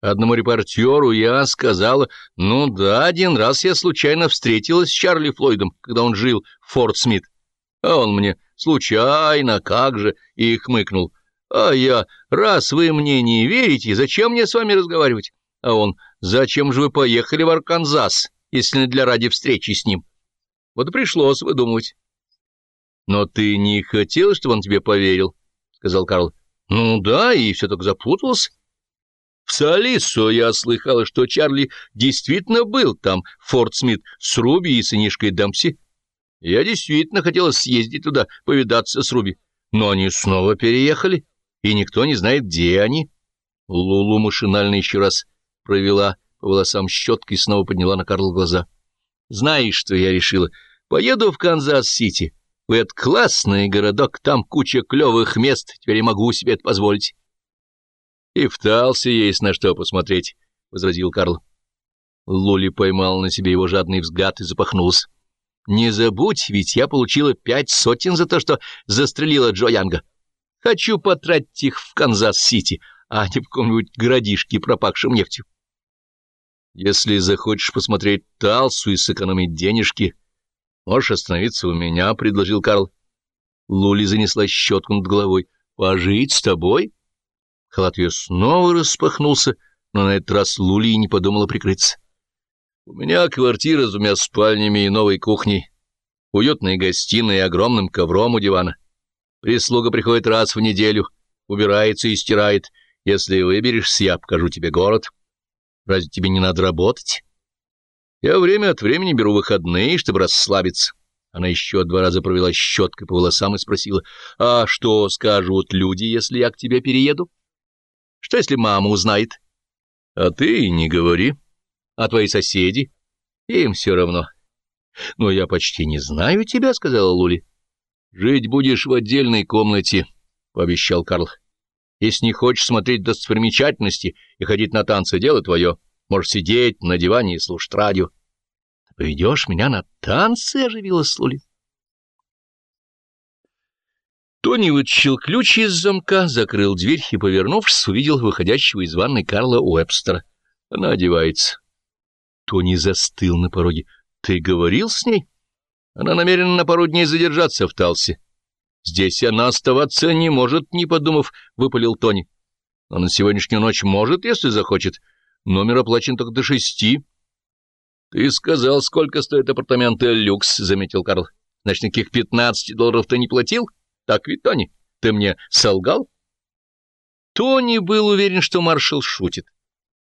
Одному репортеру я сказала, ну да, один раз я случайно встретилась с Чарли Флойдом, когда он жил в Форт Смит. А он мне, случайно, как же, и хмыкнул. А я, раз вы мне не верите, зачем мне с вами разговаривать? А он, зачем же вы поехали в Арканзас, если не для ради встречи с ним? Вот пришлось выдумывать. Но ты не хотел, чтобы он тебе поверил, — сказал Карл. Ну да, и все так запутался. В Солисо я слыхала, что Чарли действительно был там, Форт Смит, с Руби и сынишкой Дамси. Я действительно хотела съездить туда, повидаться с Руби. Но они снова переехали, и никто не знает, где они. Лулу машинально еще раз провела по волосам щеткой и снова подняла на Карл глаза. Знаешь, что я решила? Поеду в Канзас-Сити. Это классный городок, там куча клевых мест, теперь я могу себе это позволить. И в Талсе есть на что посмотреть, — возразил Карл. Лули поймала на себе его жадный взгляд и запахнулась. Не забудь, ведь я получила пять сотен за то, что застрелила Джо Янга. Хочу потратить их в Канзас-Сити, а не в каком-нибудь городишке, пропахшем нефтью. Если захочешь посмотреть Талсу и сэкономить денежки, можешь остановиться у меня, — предложил Карл. Лули занесла щетку над головой. — Пожить с тобой? — Халат ее снова распахнулся, но на этот раз Лули не подумала прикрыться. «У меня квартира с двумя спальнями и новой кухней, уютной гостиной и огромным ковром у дивана. Прислуга приходит раз в неделю, убирается и стирает. Если выберешься, я покажу тебе город. Разве тебе не надо работать? Я время от времени беру выходные, чтобы расслабиться». Она еще два раза провела щеткой по волосам и спросила, «А что скажут люди, если я к тебе перееду?» Что, если мама узнает? — А ты не говори. А твои соседи? Им все равно. — Но я почти не знаю тебя, — сказала Лули. — Жить будешь в отдельной комнате, — пообещал Карл. — Если не хочешь смотреть достопримечательности и ходить на танцы, дело твое. Можешь сидеть на диване и слушать радио. — поведешь меня на танцы? — оживилась Лули. Тони вытащил ключ из замка, закрыл дверь и, повернувшись, увидел выходящего из ванной Карла Уэбстера. Она одевается. Тони застыл на пороге. — Ты говорил с ней? Она намерена на пару дней задержаться в Талсе. Здесь она оставаться не может, не подумав, — выпалил Тони. Но на сегодняшнюю ночь может, если захочет. Номер оплачен только до шести. — Ты сказал, сколько стоят апартаменты люкс, — заметил Карл. — Значит, никаких пятнадцати долларов ты не платил? — так ведь, Тони? Ты мне солгал? Тони был уверен, что маршал шутит.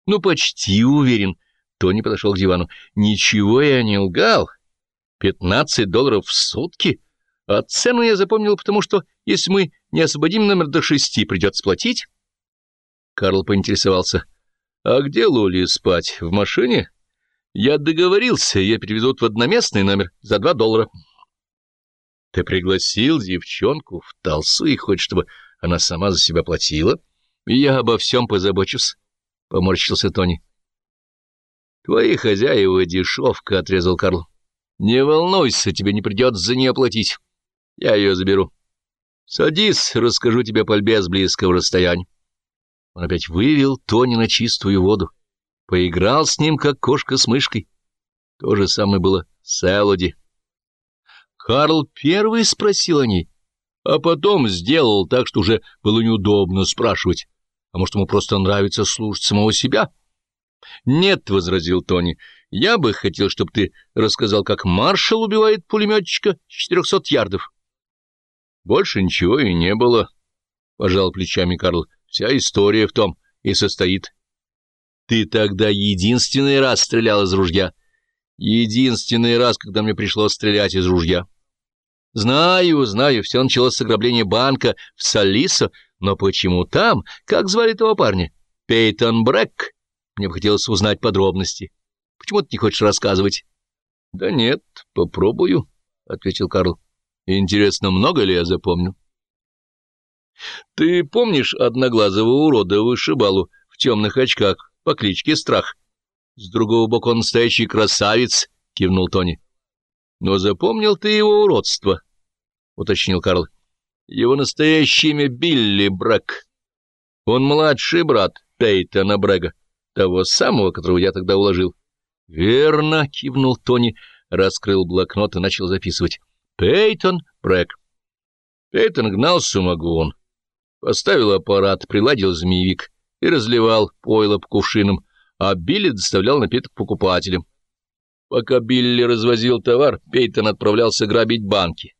Ну, почти уверен. Тони подошел к дивану. Ничего я не лгал. Пятнадцать долларов в сутки? А цену я запомнил, потому что, если мы не освободим номер до шести, придется платить. Карл поинтересовался. А где Лоли спать? В машине? Я договорился, ее перевезут в одноместный номер за два доллара. Ты пригласил девчонку в Талсу и хочешь, чтобы она сама за себя платила? Я обо всем позабочусь, — поморщился Тони. — Твои хозяева дешевка, — отрезал Карл. — Не волнуйся, тебе не придется за нее платить. Я ее заберу. Садись, расскажу тебе пальбе с близкого расстояния. Он опять вывел Тони на чистую воду. Поиграл с ним, как кошка с мышкой. То же самое было с Элоди. Карл первый спросил о ней, а потом сделал так, что уже было неудобно спрашивать. А может, ему просто нравится слушать самого себя? — Нет, — возразил Тони, — я бы хотел, чтобы ты рассказал, как маршал убивает пулеметчика с четырехсот ярдов. — Больше ничего и не было, — пожал плечами Карл. — Вся история в том и состоит. — Ты тогда единственный раз стрелял из ружья. — Единственный раз, когда мне пришлось стрелять из ружья. — Знаю, знаю, все началось с ограбления банка в Салисо, но почему там? Как звали этого парня? Пейтон Брэк. Мне бы хотелось узнать подробности. Почему ты не хочешь рассказывать? — Да нет, попробую, — ответил Карл. — Интересно, много ли я запомню? — Ты помнишь одноглазого урода вышибалу в темных очках по кличке Страх? С другого бока он настоящий красавец, — кивнул Тони. — Но запомнил ты его уродство? — уточнил Карл. — Его настоящее имя Билли Брэк. Он младший брат Пейтона Брэга. Того самого, которого я тогда уложил. — Верно, — кивнул Тони, раскрыл блокнот и начал записывать. — Пейтон Брэк. Пейтон гнал самогон, поставил аппарат, приладил змеевик и разливал пойло по кувшинам, а Билли доставлял напиток покупателям. Пока Билли развозил товар, Пейтон отправлялся грабить банки.